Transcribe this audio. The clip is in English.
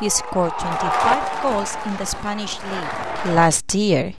He scored 25 goals in the Spanish league last year.